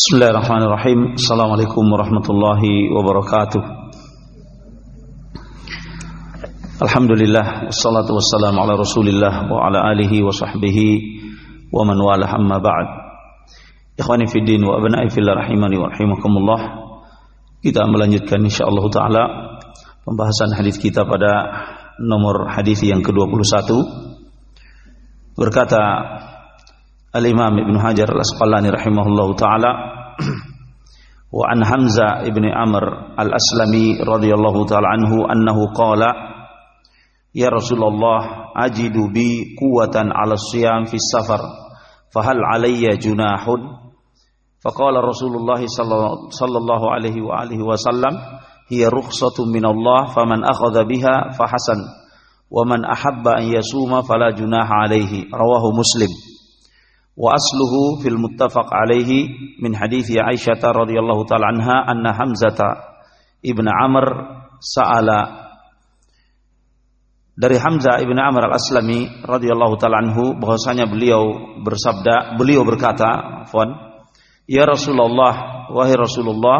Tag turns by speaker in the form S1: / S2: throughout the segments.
S1: Bismillahirrahmanirrahim. Assalamualaikum warahmatullahi wabarakatuh. Alhamdulillah Wassalatu wassalamu ala rasulillah Wa ala alihi wa sahbihi Wa man wala amma ba'd. Ikhwani wa abna'i fillah rahimani wa rahimakumullah. Kita melanjutkan insyaAllah ta'ala Pembahasan hadis kita pada Nomor hadis yang ke-21 Berkata Al-Imam Ibn Hajar Al-Asqalani rahimahullahu taala. Wa an Hamzah ibn Amr Al-Aslami radhiyallahu taala anhu annahu qala Ya Rasulullah ajidu bi quwwatan 'ala siyam fi safar fahal 'alayya junahun? Faqala Rasulullah sallallahu alaihi wa alihi wasallam hiya rukhsatun min Allah faman akhadha biha fahasan wa man ahabba an yasuma fala junaha alaihi rawahu Muslim wa asluhu fil muttafaq alaihi min hadithi Aisyah radhiyallahu taala anha anna Hamzata ibn Amr sa'ala. Dari Hamzah ibn Amr al-Aslami radhiyallahu taala anhu bahwasanya beliau bersabda beliau berkata fon ya Rasulullah wahai Rasulullah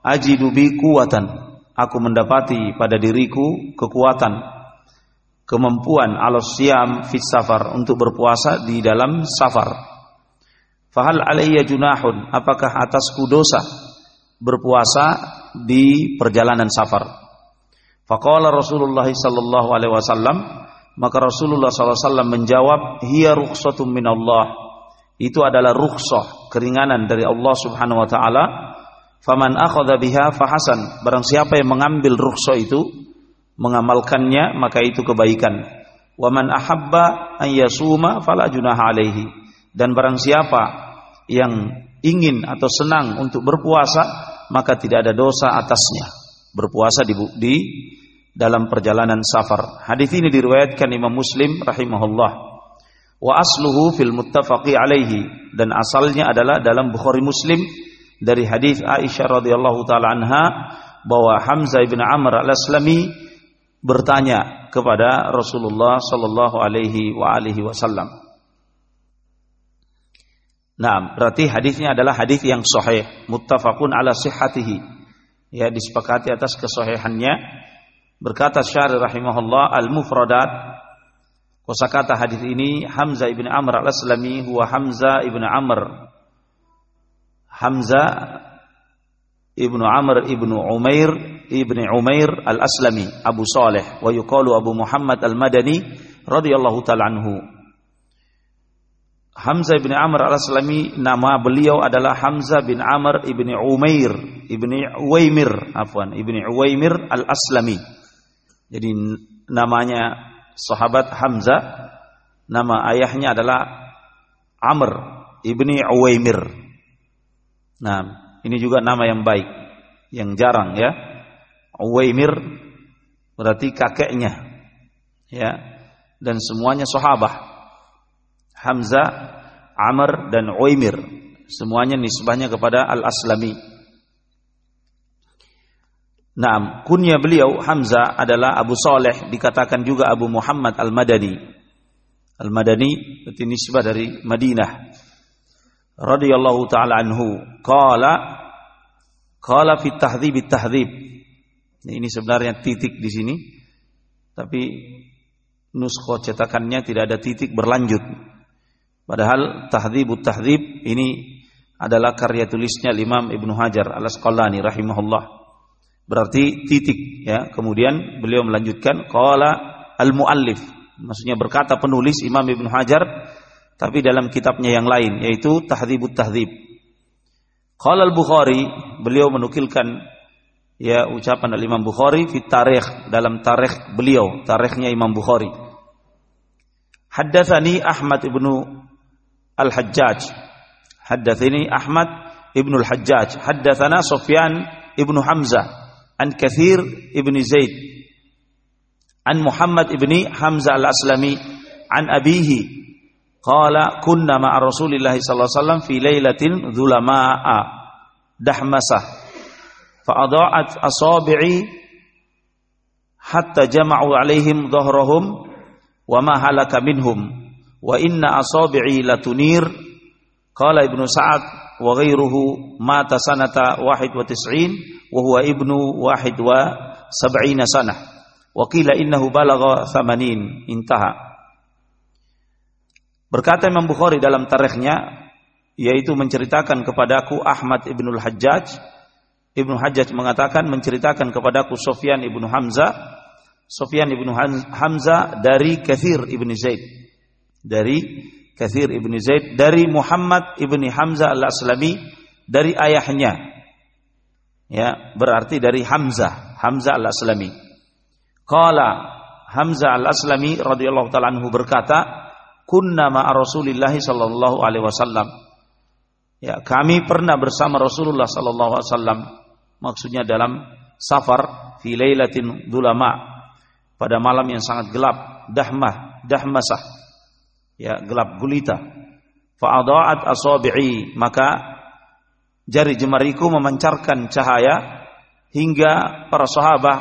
S1: ajidu bi kuwatan aku mendapati pada diriku kekuatan kemampuan al-siyam fit safar untuk berpuasa di dalam safar. Fahal alayya junahun, apakah atasku dosa berpuasa di perjalanan safar? Faqala Rasulullah sallallahu alaihi wasallam, maka Rasulullah sallallahu alaihi wasallam menjawab, "Hiya rukhsatun min Allah." Itu adalah rukhsah, keringanan dari Allah Subhanahu wa taala. Faman akhadha biha fahasan. Barang siapa yang mengambil rukhsah itu, mengamalkannya maka itu kebaikan. Wa man ahabba an yasuma fala junaha alaihi. Dan barang siapa yang ingin atau senang untuk berpuasa maka tidak ada dosa atasnya berpuasa di, di dalam perjalanan safar. Hadis ini diriwayatkan Imam Muslim rahimahullah. Wa asluhu fil muttafaqi alaihi dan asalnya adalah dalam Bukhari Muslim dari hadis Aisyah radhiyallahu taala anha bahwa Hamzah bin Amr al-Aslami bertanya kepada Rasulullah sallallahu alaihi wa alihi wasallam. Nah, berarti hadisnya adalah hadis yang sahih, muttafaqun ala sihhatihi. Ya, disepakati atas kesahihannya. Berkata Syarih rahimahullah al-mufradat Kosakata hadis ini Hamzah ibn Amr al-Aslami huwa Hamzah ibn Amr Hamzah ibn Amr ibn Umair ibn Umair al-Aslami Abu Saleh wa yuqalu Abu Muhammad al-Madani radhiyallahu taala anhu Hamzah bin Amr al-Aslami nama beliau adalah Hamzah bin Amr ibni Umair ibni Uwaimir afwan ibni Uwaimir al-Aslami. Jadi namanya sahabat Hamzah nama ayahnya adalah Amr ibni Uwaimir. Nah, ini juga nama yang baik, yang jarang ya. Uwaimir berarti kakeknya. Ya. Dan semuanya sahabat. Hamzah, Amr dan Uaimir. Semuanya nisbahnya kepada Al-Aslami. Naam, kunya beliau Hamzah adalah Abu Saleh, dikatakan juga Abu Muhammad Al-Madani. Al-Madani berarti nisbah dari Madinah. Radhiyallahu taala anhu, qala qala fi tahdhib tahdhib. Ini sebenarnya titik di sini. Tapi nuskho cetakannya tidak ada titik berlanjut. Padahal tahdhibut tahdhib ini adalah karya tulisnya Imam Ibnu Hajar Al-Asqalani rahimahullah. Berarti titik ya. Kemudian beliau melanjutkan qala al-muallif. Maksudnya berkata penulis Imam Ibnu Hajar tapi dalam kitabnya yang lain yaitu Tahdhibut Tahdhib. Qala al-Bukhari, beliau menukilkan ya ucapan al-Imam Bukhari fi tarikh dalam tarikh beliau, tarikhnya Imam Bukhari. Haddatsani Ahmad ibnu Al-Hajjaj. Haddatsani Ahmad ibnu Al-Hajjaj. Haddatsana Sufyan ibnu Hamzah an Kathir ibni Zaid an Muhammad ibni Hamzah Al-Aslami an abihi qala kunna ma'a Rasulillah sallallahu alaihi wasallam fi lailatin dhulama'a dahmasah fa adha'at asabi'i hatta jama'u alaihim dhahrahum wa ma halaka minhum wa inna asabi'i latunir qala ibnu sa'ad wa ghairuhu mata sanata wahid wa tis'in wa ibnu wahid wa sab'ina sanah berkata Imam Bukhari dalam tarikhnya yaitu menceritakan kepadaku Ahmad ibnul Hajjaj Ibnu Hajjaj mengatakan menceritakan kepadaku Sofyan ibnu Hamzah Sofyan ibnu Hamzah dari Kathir ibnu Zaid. Dari Kathir ibnu Zaid dari Muhammad ibni Hamzah al-Aslami dari ayahnya. Ya berarti dari Hamzah Hamzah al-Aslami. Qala Hamzah al-Aslami radhiyallahu taala anhu berkata kunna ma Rasulillah sallallahu alaihi wasallam. Ya kami pernah bersama Rasulullah sallallahu alaihi wasallam maksudnya dalam safar fi lailatin dulama pada malam yang sangat gelap dahmah dahmasah. Ya gelap gulita. Fa'adaat asabi'i. Maka jari jemariku memancarkan cahaya hingga para sahabat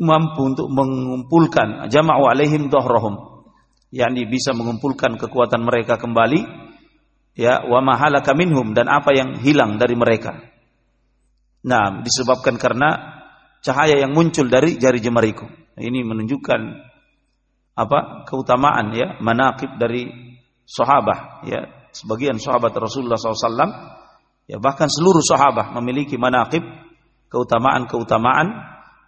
S1: mampu untuk mengumpulkan jama'u alaihim dhahrahum. Yakni bisa mengumpulkan kekuatan mereka kembali ya wa mahalaka minhum dan apa yang hilang dari mereka nah disebabkan karena cahaya yang muncul dari jari jemariku. Ini menunjukkan apa? Keutamaan ya manakib dari sahabat ya. Sebagian sahabat Rasulullah SAW ya bahkan seluruh sahabat memiliki manakib keutamaan-keutamaan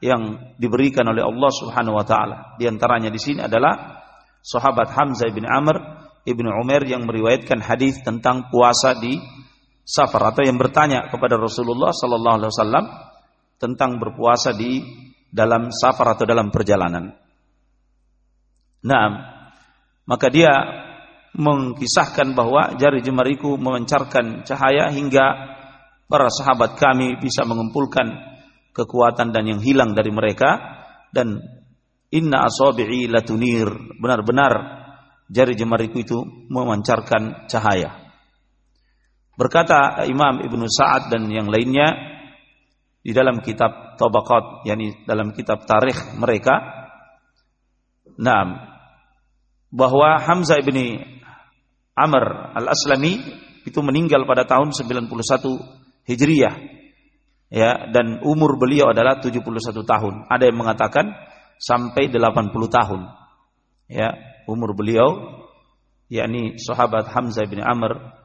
S1: yang diberikan oleh Allah Subhanahu wa taala. Di antaranya di sini adalah sahabat Hamzah bin Amr ibnu Umar yang meriwayatkan hadis tentang puasa di safar atau yang bertanya kepada Rasulullah sallallahu alaihi wasallam tentang berpuasa di dalam safar atau dalam perjalanan. Nah, maka dia mengkisahkan bahwa jari jemariku memancarkan cahaya hingga para sahabat kami bisa mengumpulkan kekuatan dan yang hilang dari mereka. Dan inna asabi'i latunir. Benar-benar jari jemariku itu memancarkan cahaya berkata Imam Ibnu Sa'ad dan yang lainnya di dalam kitab Tabaqat yakni dalam kitab tarikh mereka Nah, bahwa Hamzah ibni Amr al-Aslami itu meninggal pada tahun 91 Hijriyah. Ya, dan umur beliau adalah 71 tahun. Ada yang mengatakan sampai 80 tahun. Ya, umur beliau yakni sahabat Hamzah bin Amr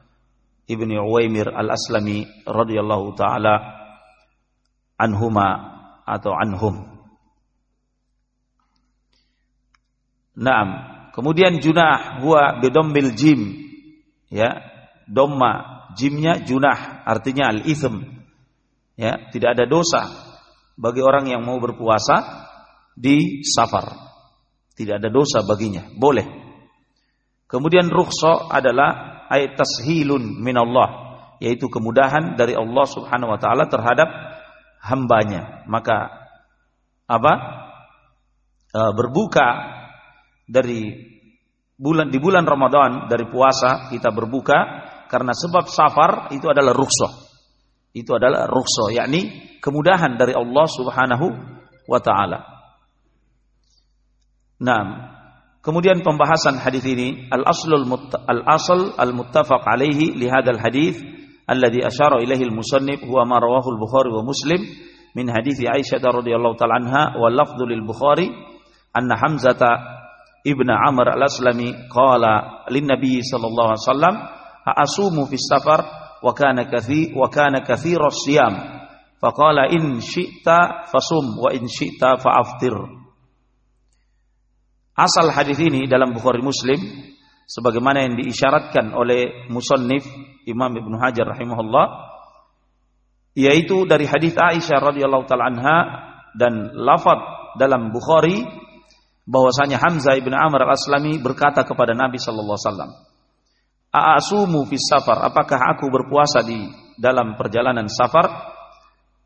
S1: ibni Uwaimir al-Aslami radhiyallahu taala anhuma atau anhum. Naam, Kemudian junah huwa bidammil jim. Ya, domma jimnya junah artinya al-ithm. Ya, tidak ada dosa bagi orang yang mau berpuasa di safar. Tidak ada dosa baginya, boleh. Kemudian rukhsa adalah ayat tashilun min Allah, yaitu kemudahan dari Allah Subhanahu wa taala terhadap hambanya. Maka apa? E, berbuka dari bulan di bulan Ramadan dari puasa kita berbuka karena sebab safar itu adalah rukhsah. Itu adalah rukhsah, yakni kemudahan dari Allah Subhanahu wa taala. Nah, kemudian pembahasan hadis ini al-aslul al-asl al-muttafaq alaihi li hadzal hadis alladhi asyara ilaihi al-musannif huwa ma rawahu al-Bukhari wa Muslim min hadis Aisyah radhiyallahu ta'ala anha wa lafdhu lil Bukhari anna Hamzata Ibn Amr al-Aslami qala lin Nabi sallallahu alaihi wasallam asumu fi safar wa kana kathi wa kana kathira siyam faqala in syi'ta fasum wa in syi'ta fa'aftir Asal hadis ini dalam Bukhari Muslim sebagaimana yang diisyaratkan oleh musannif Imam Ibnu Hajar rahimahullah yaitu dari hadis Aisyah radhiyallahu taala anha dan lafaz dalam Bukhari bahwasanya Hamzah ibn Amr al-Aslami berkata kepada Nabi sallallahu alaihi wasallam, "A'asumu fis safar? Apakah aku berpuasa di dalam perjalanan safar?"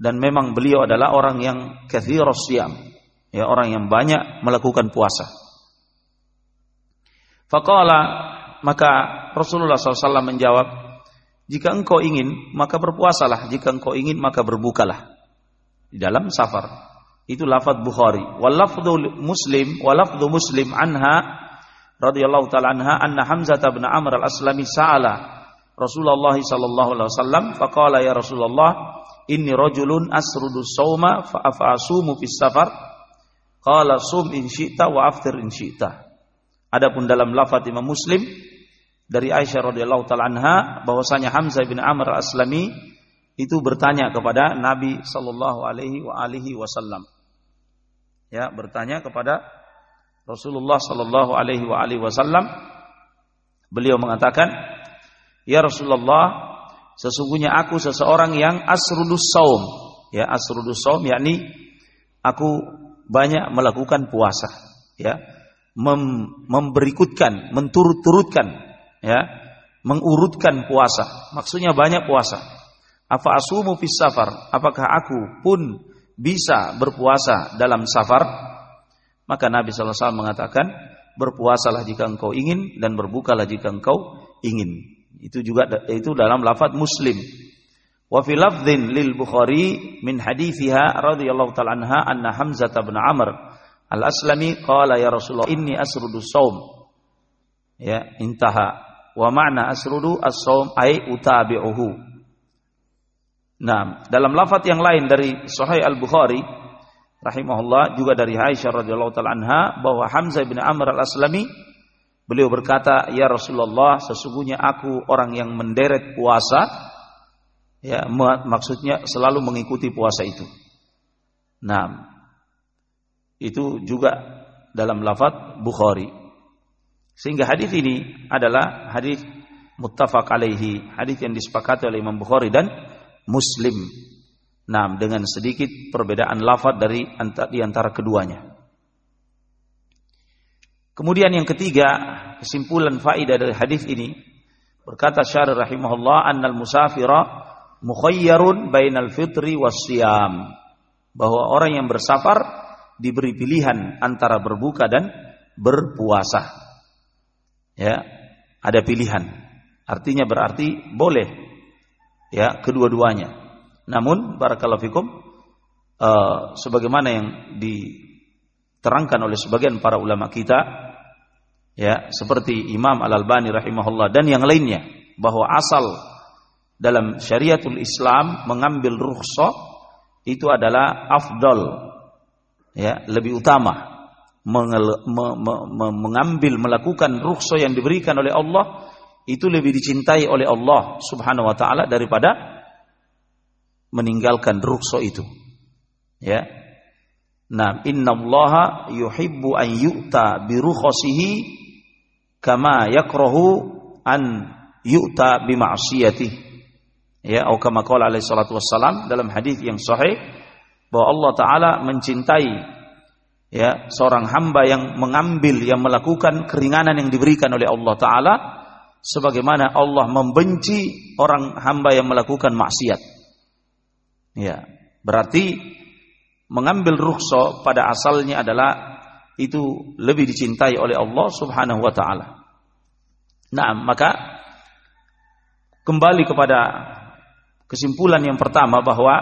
S1: Dan memang beliau adalah orang yang kathirus siyam, ya orang yang banyak melakukan puasa. Faqala maka Rasulullah SAW menjawab, jika engkau ingin maka berpuasalah, jika engkau ingin maka berbukalah di dalam safar. Itu lafaz Bukhari. Wal lafdhu Muslim, wal lafdhu Muslim anha radhiyallahu taala anha anna Hamzah bin Amr al-Aslami sa'ala Rasulullah sallallahu alaihi wasallam faqala ya Rasulullah inni rajulun asrudu sauma fa afasumu fis safar qala sum in syi'ta wa aftir in syi'ta adapun dalam lafaz Imam Muslim dari Aisyah radhiyallahu taala anha bahwasanya Hamzah bin Amr Aslami itu bertanya kepada Nabi sallallahu alaihi wa alihi wasallam. Ya bertanya kepada Rasulullah sallallahu alaihi wa alihi wasallam. Beliau mengatakan ya Rasulullah sesungguhnya aku seseorang yang asrudus saum. Ya asrudus saum yakni aku banyak melakukan puasa. Ya Mem memberikutkan menturut-turutkan ya mengurutkan puasa. Maksudnya banyak puasa. Apa asumu fis safar? Apakah aku pun bisa berpuasa dalam safar? Maka Nabi SAW mengatakan berpuasalah jika engkau ingin dan berbukalah jika engkau ingin. Itu juga itu dalam lafaz Muslim. Wa fi lafdhin lil Bukhari min hadithiha radhiyallahu ta'ala anha anna Hamzah bin Amr al-Aslami qala ya Rasulullah inni asrudu saum. Ya, intaha. Wa ma'na asrudu as-saum ay utabi'uhu. Nah, dalam lafaz yang lain dari Sahih Al-Bukhari rahimahullah juga dari Aisyah radhiyallahu taala anha bahwa Hamzah bin Amr al-Aslami Beliau berkata, "Ya Rasulullah, sesungguhnya aku orang yang menderet puasa." Ya, maksudnya selalu mengikuti puasa itu. Nah, itu juga dalam lafaz Bukhari. Sehingga hadis ini adalah hadis muttafaq alaihi, hadis yang disepakati oleh Imam Bukhari dan Muslim. Nah, dengan sedikit perbedaan lafaz dari di antara keduanya. Kemudian yang ketiga, kesimpulan faidah dari hadis ini berkata Syarih rahimahullah annal musafira mukhayyarun bainal fitri wasyam. Bahwa orang yang bersafar diberi pilihan antara berbuka dan berpuasa. Ya, ada pilihan. Artinya berarti boleh ya kedua-duanya. Namun barakallahu fikum uh, sebagaimana yang diterangkan oleh sebagian para ulama kita ya seperti Imam Al Albani rahimahullah dan yang lainnya bahwa asal dalam syariatul Islam mengambil rukhsah itu adalah afdal ya lebih utama mengambil melakukan rukhsah yang diberikan oleh Allah itu lebih dicintai oleh Allah Subhanahu wa taala daripada meninggalkan rukhsah itu. Ya. Nah, innallaha yuhibbu an yu'ta bi rukhsihi kama yakrahu an yu'ta bima'siyati ya atau kama qala alaihi salatu wassalam dalam hadis yang sahih bahwa Allah taala mencintai ya seorang hamba yang mengambil yang melakukan keringanan yang diberikan oleh Allah taala sebagaimana Allah membenci orang hamba yang melakukan maksiat ya berarti mengambil rukhsah pada asalnya adalah itu lebih dicintai oleh Allah Subhanahu wa taala. Nah, maka kembali kepada kesimpulan yang pertama bahwa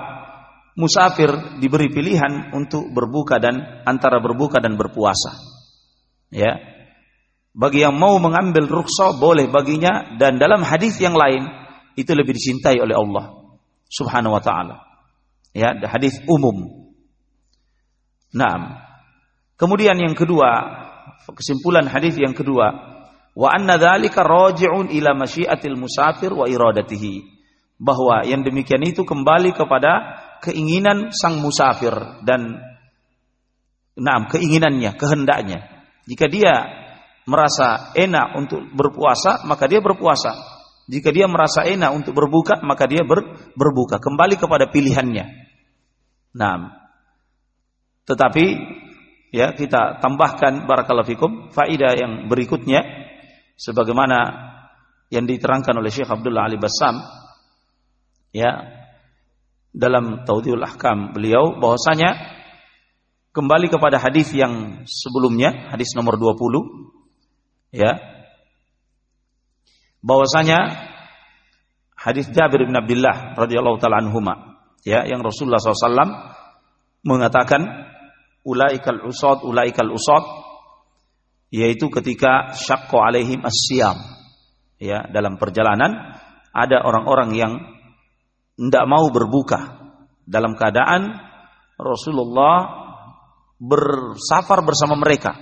S1: musafir diberi pilihan untuk berbuka dan antara berbuka dan berpuasa. Ya. Bagi yang mau mengambil rukhsah boleh baginya dan dalam hadis yang lain itu lebih dicintai oleh Allah Subhanahu wa taala. Ya, hadis umum. Nah, Kemudian yang kedua, kesimpulan hadis yang kedua, wa anna dzalika raji'un ila masyiatil musafir wa iradatihi. Bahwa yang demikian itu kembali kepada keinginan sang musafir dan nah, keinginannya, kehendaknya. Jika dia merasa enak untuk berpuasa, maka dia berpuasa. Jika dia merasa enak untuk berbuka, maka dia ber, berbuka. Kembali kepada pilihannya. Nah, tetapi ya kita tambahkan barakallahu fikum faidah yang berikutnya sebagaimana yang diterangkan oleh Syekh Abdullah Ali Bassam ya dalam Taudhiul Ahkam beliau bahwasanya kembali kepada hadis yang sebelumnya hadis nomor 20 ya. Bahwasanya hadis Jabir bin Abdullah radhiyallahu taala anhuma ya yang Rasulullah SAW mengatakan ulaikal usad ulaikal usad yaitu ketika syakko alaihim asyam ya dalam perjalanan ada orang-orang yang tidak mau berbuka. Dalam keadaan Rasulullah bersafar bersama mereka.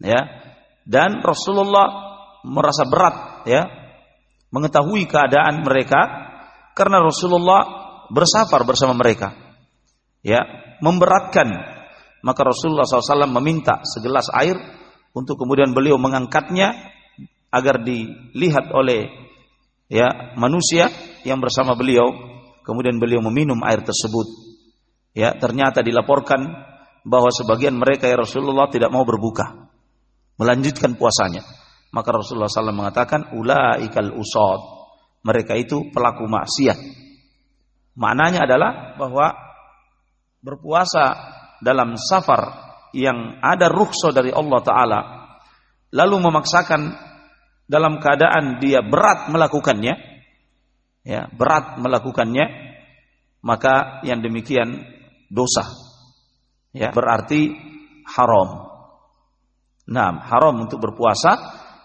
S1: Ya. Dan Rasulullah merasa berat ya mengetahui keadaan mereka karena Rasulullah bersafar bersama mereka. Ya memberatkan. Maka Rasulullah SAW meminta segelas air untuk kemudian beliau mengangkatnya agar dilihat oleh ya manusia yang bersama beliau kemudian beliau meminum air tersebut. Ya ternyata dilaporkan bahwa sebagian mereka ya Rasulullah tidak mau berbuka. Melanjutkan puasanya. Maka Rasulullah SAW mengatakan ulaikal usad. Mereka itu pelaku maksiat. Maknanya adalah bahwa berpuasa dalam safar yang ada rukhsah dari Allah taala lalu memaksakan dalam keadaan dia berat melakukannya, ya, berat melakukannya, maka yang demikian dosa. Ya, berarti haram. Nah, haram untuk berpuasa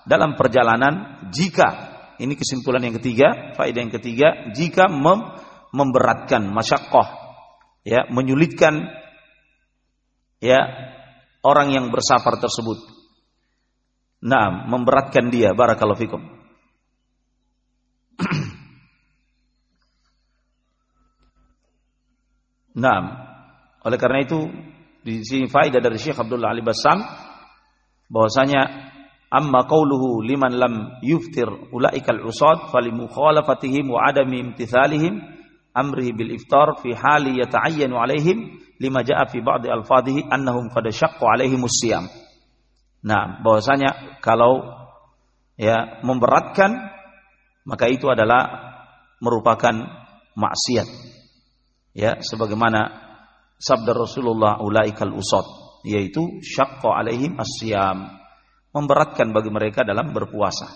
S1: dalam perjalanan jika ini kesimpulan yang ketiga, faedah yang ketiga, jika mem memberatkan masyakoh, ya, menyulitkan ya orang yang bersafar tersebut Nah, memberatkan dia. Barakallahu fikum. Nah, oleh karena itu di sini faedah dari Syekh Abdullah Ali Bassam bahwasanya amma qauluhu liman lam yuftir ulaikal usad falimukhalafatihi wa adami imtithalihim amrihi bil iftar fi hali yata'ayyanu alaihim lima ja'a fi ba'di alfadhihi annahum qad syaqqa alaihim siyam. Nah, bahwasanya kalau ya memberatkan maka itu adalah merupakan maksiat. Ya, sebagaimana sabda Rasulullah ulaikal usad yaitu syaqqa alaihim asyam memberatkan bagi mereka dalam berpuasa.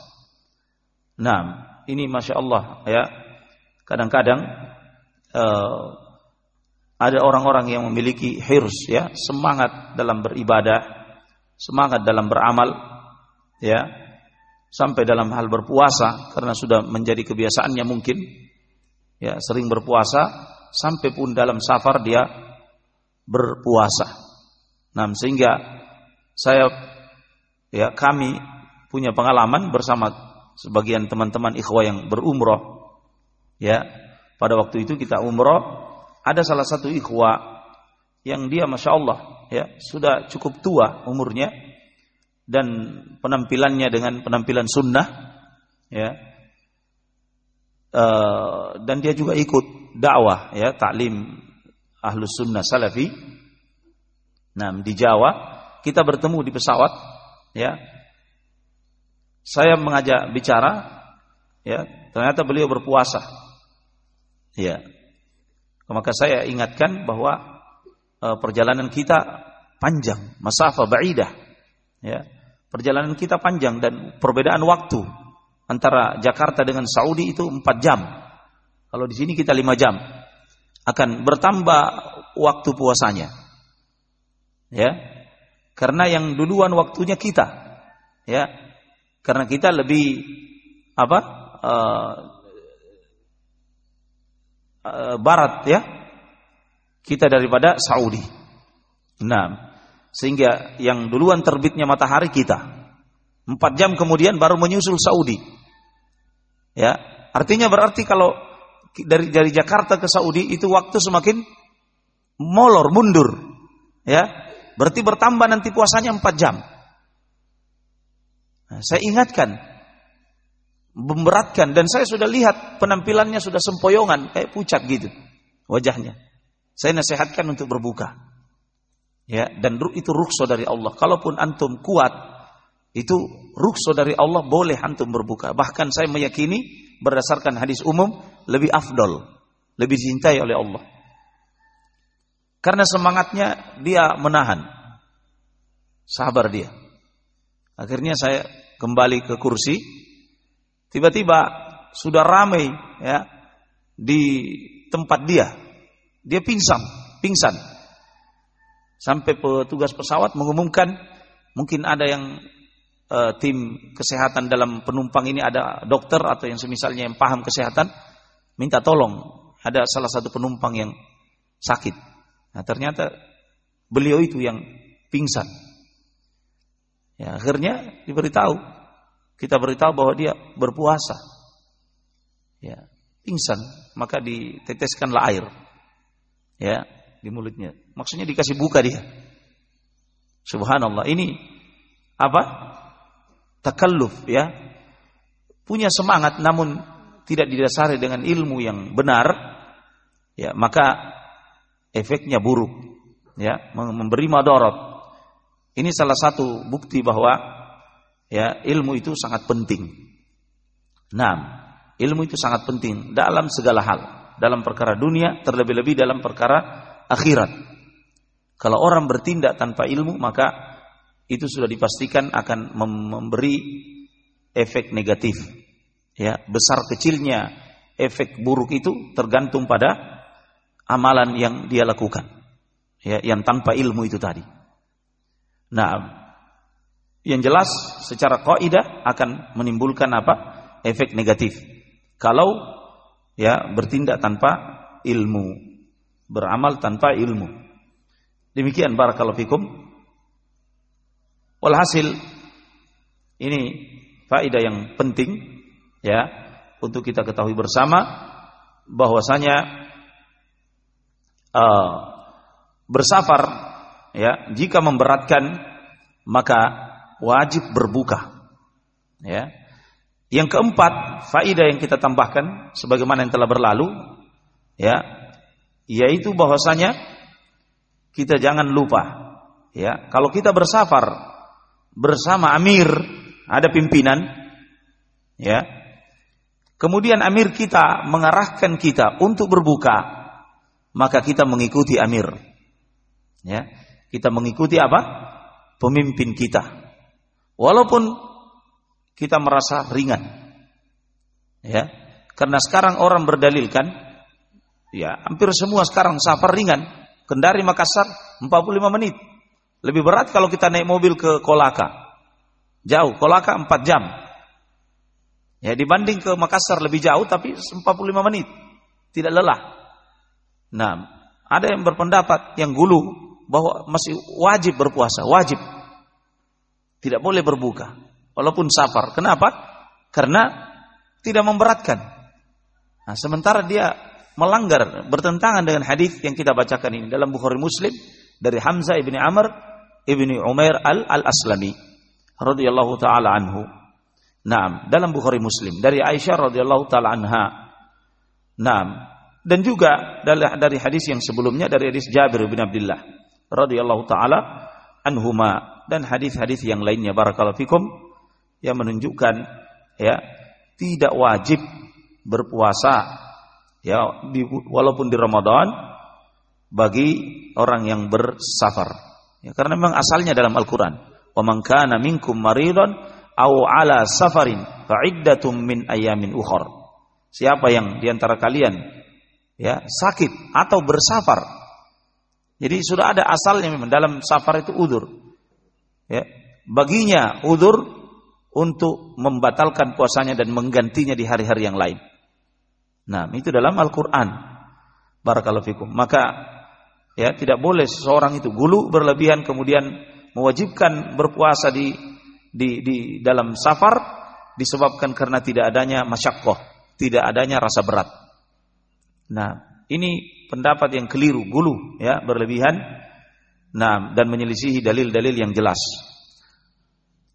S1: Nah, ini masya Allah ya kadang-kadang uh, ada orang-orang yang memiliki hirs ya semangat dalam beribadah semangat dalam beramal ya sampai dalam hal berpuasa karena sudah menjadi kebiasaannya mungkin ya sering berpuasa sampai pun dalam safar dia berpuasa. Nah, sehingga saya ya kami punya pengalaman bersama sebagian teman-teman ikhwah yang berumroh ya pada waktu itu kita umroh ada salah satu ikhwah yang dia masya Allah ya sudah cukup tua umurnya dan penampilannya dengan penampilan sunnah ya uh, dan dia juga ikut dakwah ya taklim ahlus sunnah salafi nah di Jawa kita bertemu di pesawat ya saya mengajak bicara ya ternyata beliau berpuasa ya maka saya ingatkan bahwa uh, perjalanan kita panjang, masafa ba'idah. Ya. Perjalanan kita panjang dan perbedaan waktu antara Jakarta dengan Saudi itu 4 jam. Kalau di sini kita 5 jam. Akan bertambah waktu puasanya. Ya. Karena yang duluan waktunya kita. Ya. Karena kita lebih apa? Uh, uh, barat ya kita daripada Saudi. Nah, sehingga yang duluan terbitnya matahari kita. Empat jam kemudian baru menyusul Saudi. Ya, artinya berarti kalau dari dari Jakarta ke Saudi itu waktu semakin molor mundur. Ya, berarti bertambah nanti puasanya empat jam. Nah, saya ingatkan, memberatkan dan saya sudah lihat penampilannya sudah sempoyongan kayak pucat gitu wajahnya. Saya nasihatkan untuk berbuka. Ya, dan itu rukso dari Allah. Kalaupun antum kuat, itu rukso dari Allah boleh antum berbuka. Bahkan saya meyakini berdasarkan hadis umum lebih afdol, lebih dicintai oleh Allah. Karena semangatnya dia menahan. Sabar dia. Akhirnya saya kembali ke kursi. Tiba-tiba sudah ramai ya di tempat dia dia pingsan, pingsan. Sampai petugas pesawat mengumumkan mungkin ada yang uh, tim kesehatan dalam penumpang ini ada dokter atau yang semisalnya yang paham kesehatan, minta tolong. Ada salah satu penumpang yang sakit. Nah, ternyata beliau itu yang pingsan. Ya, akhirnya diberitahu. Kita beritahu bahwa dia berpuasa. Ya, pingsan, maka diteteskanlah air. Ya, di mulutnya. Maksudnya dikasih buka dia. Subhanallah. Ini apa? Takalluf ya. Punya semangat namun tidak didasari dengan ilmu yang benar, ya, maka efeknya buruk, ya, memberi madarat. Ini salah satu bukti bahwa ya, ilmu itu sangat penting. Nah, ilmu itu sangat penting dalam segala hal, dalam perkara dunia, terlebih-lebih dalam perkara akhirat. Kalau orang bertindak tanpa ilmu, maka itu sudah dipastikan akan memberi efek negatif. Ya, besar kecilnya efek buruk itu tergantung pada amalan yang dia lakukan. Ya, yang tanpa ilmu itu tadi. Nah, yang jelas secara kaidah akan menimbulkan apa? efek negatif. Kalau ya bertindak tanpa ilmu, beramal tanpa ilmu. Demikian barakallahu fikum. Walhasil ini faedah yang penting ya untuk kita ketahui bersama bahwasanya uh, bersafar ya jika memberatkan maka wajib berbuka ya. Yang keempat faedah yang kita tambahkan sebagaimana yang telah berlalu ya yaitu bahwasanya kita jangan lupa ya kalau kita bersafar bersama amir ada pimpinan ya kemudian amir kita mengarahkan kita untuk berbuka, maka kita mengikuti amir. Ya, kita mengikuti apa? Pemimpin kita. Walaupun kita merasa ringan. Ya, karena sekarang orang berdalilkan ya, hampir semua sekarang safar ringan. Kendari Makassar 45 menit. Lebih berat kalau kita naik mobil ke Kolaka. Jauh, Kolaka 4 jam. Ya dibanding ke Makassar lebih jauh tapi 45 menit. Tidak lelah. Nah, ada yang berpendapat yang gulu bahwa masih wajib berpuasa, wajib. Tidak boleh berbuka walaupun safar. Kenapa? Karena tidak memberatkan. Nah, sementara dia melanggar bertentangan dengan hadis yang kita bacakan ini dalam Bukhari Muslim dari Hamzah ibni Amr ibni Umair al al Aslami radhiyallahu taala anhu. Naam, dalam Bukhari Muslim dari Aisyah radhiyallahu taala anha. Naam, dan juga dari, dari hadis yang sebelumnya dari hadis Jabir bin Abdullah radhiyallahu taala anhuma dan hadis-hadis yang lainnya barakallahu fikum yang menunjukkan ya tidak wajib berpuasa ya di, walaupun di Ramadan bagi orang yang bersafar ya karena memang asalnya dalam Al-Qur'an kana minkum maridun au ala safarin fa'iddatum min ayamin ukhor. Siapa yang di antara kalian ya sakit atau bersafar. Jadi sudah ada asalnya memang dalam safar itu udur. Ya, baginya udur untuk membatalkan puasanya dan menggantinya di hari-hari yang lain. Nah, itu dalam Al-Qur'an. Barakallahu fikum. Maka ya tidak boleh seseorang itu gulu berlebihan kemudian mewajibkan berpuasa di di, di dalam safar disebabkan karena tidak adanya masyakoh, tidak adanya rasa berat. Nah, ini pendapat yang keliru, gulu, ya, berlebihan, nah, dan menyelisihi dalil-dalil yang jelas.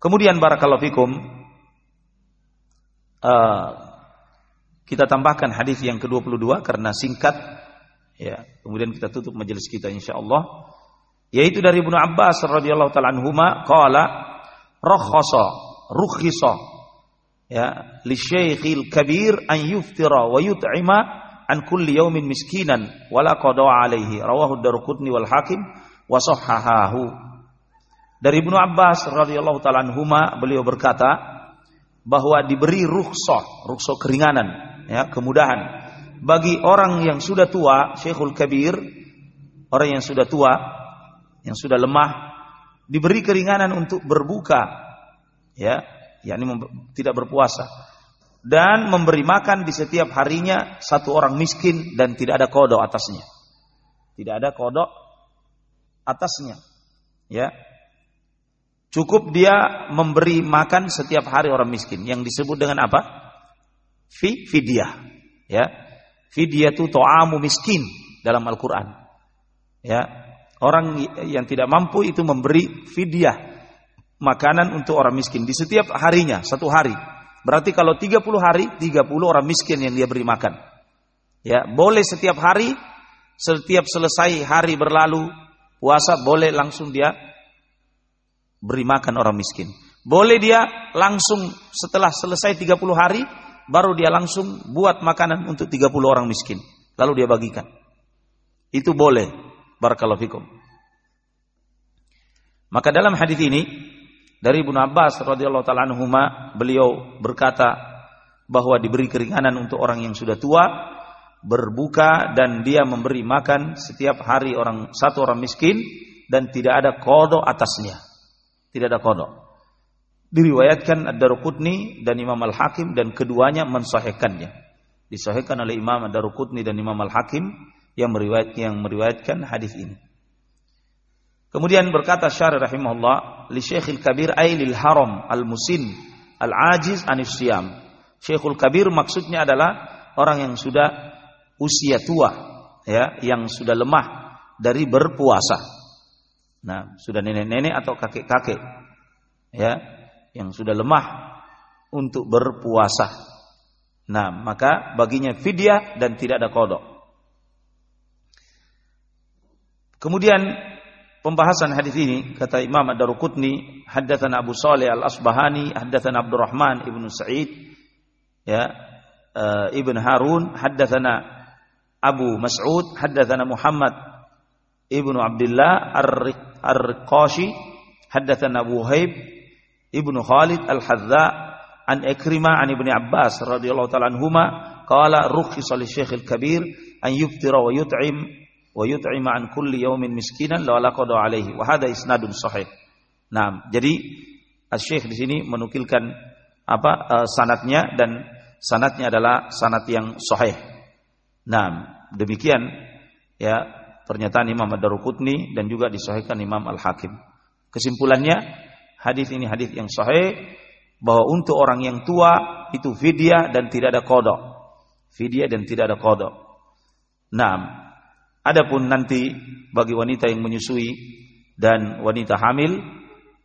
S1: Kemudian barakallahu fikum, uh, kita tambahkan hadis yang ke-22 karena singkat, ya. Kemudian kita tutup majelis kita insyaallah. Yaitu dari Ibnu Abbas radhiyallahu taala anhuma qala rakhasa rukhisa ya li syaikhil kabir an yuftira wa yut'ima an kulli yaumin miskinan wala qada alaihi rawahu daruqutni wal hakim wa sahahahu. Dari Ibnu Abbas radhiyallahu taala anhuma beliau berkata bahwa diberi rukhsah rukhsah keringanan ya kemudahan bagi orang yang sudah tua syekhul kabir orang yang sudah tua yang sudah lemah diberi keringanan untuk berbuka Ya, yakni tidak berpuasa dan memberi makan di setiap harinya satu orang miskin dan tidak ada kodok atasnya. Tidak ada kodok atasnya. Ya. Cukup dia memberi makan setiap hari orang miskin yang disebut dengan apa? Fi fidyah. Ya. Fidyah itu to'amu miskin dalam Al-Qur'an. Ya. Orang yang tidak mampu itu memberi fidyah makanan untuk orang miskin di setiap harinya, satu hari Berarti kalau 30 hari, 30 orang miskin yang dia beri makan. Ya, boleh setiap hari, setiap selesai hari berlalu, puasa boleh langsung dia beri makan orang miskin. Boleh dia langsung setelah selesai 30 hari, baru dia langsung buat makanan untuk 30 orang miskin. Lalu dia bagikan. Itu boleh. Barakallahu fikum. Maka dalam hadis ini dari Ibnu Abbas radhiyallahu taala anhuma beliau berkata bahwa diberi keringanan untuk orang yang sudah tua berbuka dan dia memberi makan setiap hari orang satu orang miskin dan tidak ada kodok atasnya. Tidak ada kodok. Diriwayatkan Ad-Daruqutni dan Imam Al-Hakim dan keduanya mensahihkannya. Disahihkan oleh Imam Ad-Daruqutni dan Imam Al-Hakim yang meriwayat yang meriwayatkan hadis ini. Kemudian berkata Syarih rahimahullah, li Syekhil Kabir ay lil haram al-musin al-ajiz anif siyam. Syekhul Kabir maksudnya adalah orang yang sudah usia tua, ya, yang sudah lemah dari berpuasa. Nah, sudah nenek-nenek atau kakek-kakek, ya, yang sudah lemah untuk berpuasa. Nah, maka baginya fidyah dan tidak ada kodok. Kemudian pembahasan hadis ini kata Imam Ad-Daruqutni haddatsana Abu Saleh Al-Asbahani haddatsana Abdurrahman ibnu Sa'id ya uh, Ibn Harun haddatsana Abu Mas'ud haddatsana Muhammad ibnu Abdullah Ar-Riqashi haddatsana Abu Haib ibnu Khalid Al-Hadza an Ikrimah an Ibnu Abbas radhiyallahu ta'ala anhuma qala rukhisa li Syekh Al-Kabir an yuftira wa yut'im wa yut'ima an kulli yawmin miskinan la laqada alaihi wa hadha isnadun sahih. Nah, jadi Syekh di sini menukilkan apa uh, sanatnya dan sanatnya adalah sanat yang sahih. Nah, demikian ya pernyataan Imam Ad-Daruqutni dan juga disahihkan Imam Al-Hakim. Kesimpulannya hadis ini hadis yang sahih bahwa untuk orang yang tua itu fidyah dan tidak ada kodok. Fidyah dan tidak ada kodok. Nah, Adapun nanti bagi wanita yang menyusui dan wanita hamil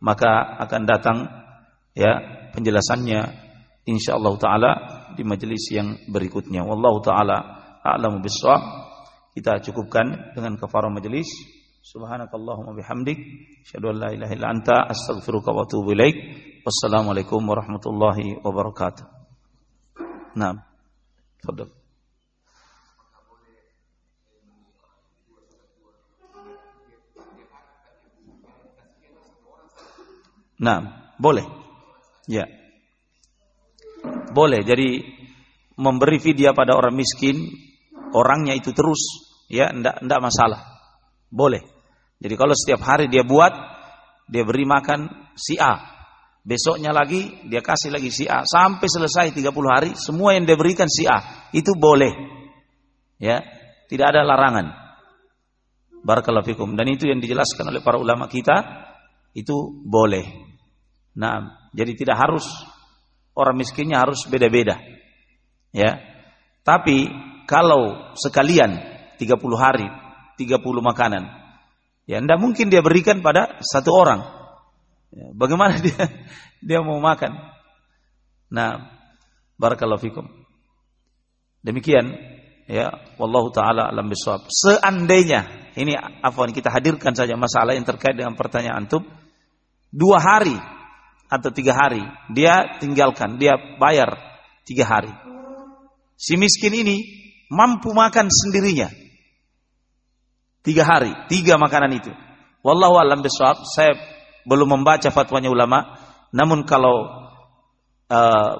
S1: maka akan datang ya penjelasannya insyaallah taala di majelis yang berikutnya. Wallahu taala a'lamu bissawab. Kita cukupkan dengan kafarah majelis. Subhanakallahumma bihamdik asyhadu an la ilaha illa anta astaghfiruka wa atubu ilaik. Wassalamualaikum warahmatullahi wabarakatuh. Naam. Tafadhal. Nah, boleh. Ya. Boleh. Jadi memberi fidyah pada orang miskin, orangnya itu terus, ya, ndak ndak masalah. Boleh. Jadi kalau setiap hari dia buat, dia beri makan si A. Besoknya lagi dia kasih lagi si A sampai selesai 30 hari, semua yang dia berikan si A. Itu boleh. Ya, tidak ada larangan. Barakallahu fikum. Dan itu yang dijelaskan oleh para ulama kita itu boleh. Nah, jadi tidak harus orang miskinnya harus beda-beda. Ya. Tapi kalau sekalian 30 hari, 30 makanan, ya tidak mungkin dia berikan pada satu orang. Ya, bagaimana dia dia mau makan? Nah, barakallahu fikum. Demikian ya, wallahu taala alam bisawab. Seandainya ini afwan kita hadirkan saja masalah yang terkait dengan pertanyaan antum. Dua hari atau tiga hari, dia tinggalkan, dia bayar tiga hari. Si miskin ini mampu makan sendirinya. Tiga hari, tiga makanan itu. Wallahu alam bisawab, saya belum membaca fatwanya ulama, namun kalau uh,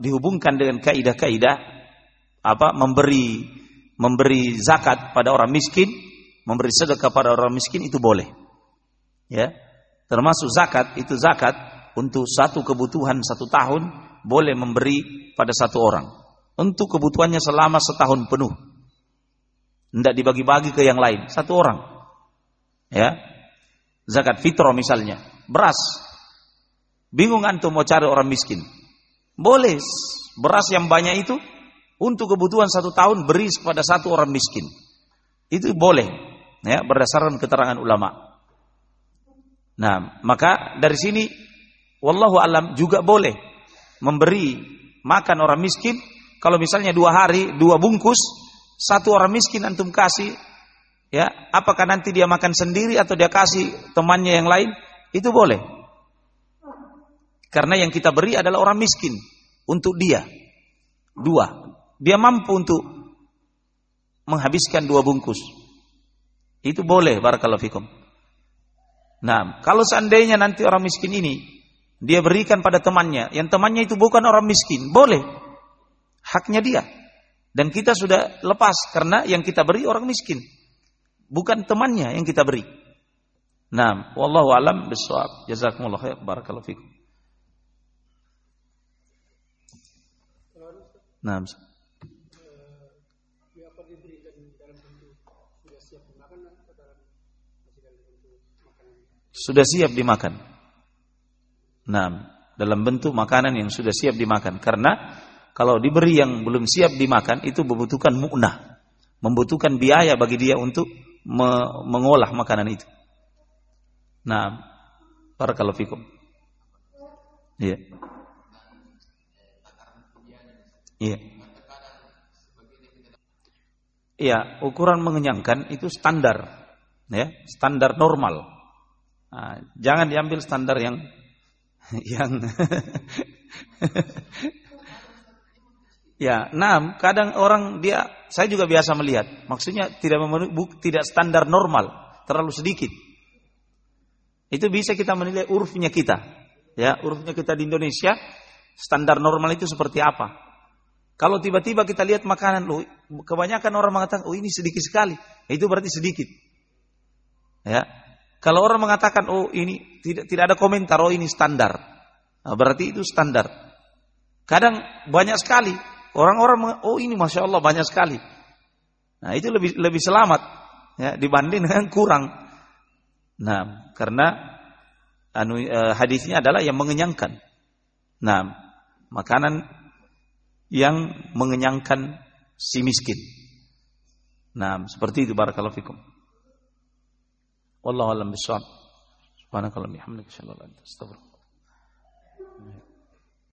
S1: dihubungkan dengan kaidah-kaidah apa memberi memberi zakat pada orang miskin, memberi sedekah pada orang miskin itu boleh. Ya. Termasuk zakat, itu zakat untuk satu kebutuhan satu tahun boleh memberi pada satu orang. Untuk kebutuhannya selama setahun penuh. Tidak dibagi-bagi ke yang lain. Satu orang. Ya. Zakat fitrah misalnya. Beras. Bingung antum mau cari orang miskin. Boleh. Beras yang banyak itu. Untuk kebutuhan satu tahun beri kepada satu orang miskin. Itu boleh. Ya, berdasarkan keterangan ulama. Nah, maka dari sini wallahu alam juga boleh memberi makan orang miskin kalau misalnya dua hari dua bungkus satu orang miskin antum kasih ya apakah nanti dia makan sendiri atau dia kasih temannya yang lain? Itu boleh. Karena yang kita beri adalah orang miskin untuk dia. Dua. Dia mampu untuk menghabiskan dua bungkus. Itu boleh barakallahu fikum. Nah, kalau seandainya nanti orang miskin ini dia berikan pada temannya, yang temannya itu bukan orang miskin, boleh. Haknya dia. Dan kita sudah lepas karena yang kita beri orang miskin. Bukan temannya yang kita beri. Nah, wallahu alam bisawab. Jazakumullah khair. Barakallahu fikum. Nah, sudah siap dimakan. Nah, dalam bentuk makanan yang sudah siap dimakan. Karena kalau diberi yang belum siap dimakan itu membutuhkan mu'nah. Membutuhkan biaya bagi dia untuk me mengolah makanan itu. Nah, para fikum. Iya. Iya. Iya, ukuran mengenyangkan itu standar, ya, standar normal. Nah, jangan diambil standar yang yang ya, enam. Kadang orang dia, saya juga biasa melihat, maksudnya tidak memenuhi, tidak standar normal, terlalu sedikit. Itu bisa kita menilai urufnya kita, ya, urufnya kita di Indonesia, standar normal itu seperti apa? Kalau tiba-tiba kita lihat makanan, loh, kebanyakan orang mengatakan, oh ini sedikit sekali, itu berarti sedikit. Ya, kalau orang mengatakan oh ini tidak tidak ada komentar oh ini standar. Nah, berarti itu standar. Kadang banyak sekali orang-orang oh ini masya Allah banyak sekali. Nah itu lebih lebih selamat ya dibanding dengan kurang. Nah karena anu eh, hadisnya adalah yang mengenyangkan. Nah makanan yang mengenyangkan si miskin. Nah seperti itu barakallahu fikum. Wallahu a'lam bishawab. Subhanakallahumma wa bihamdika asyhadu an la ilaha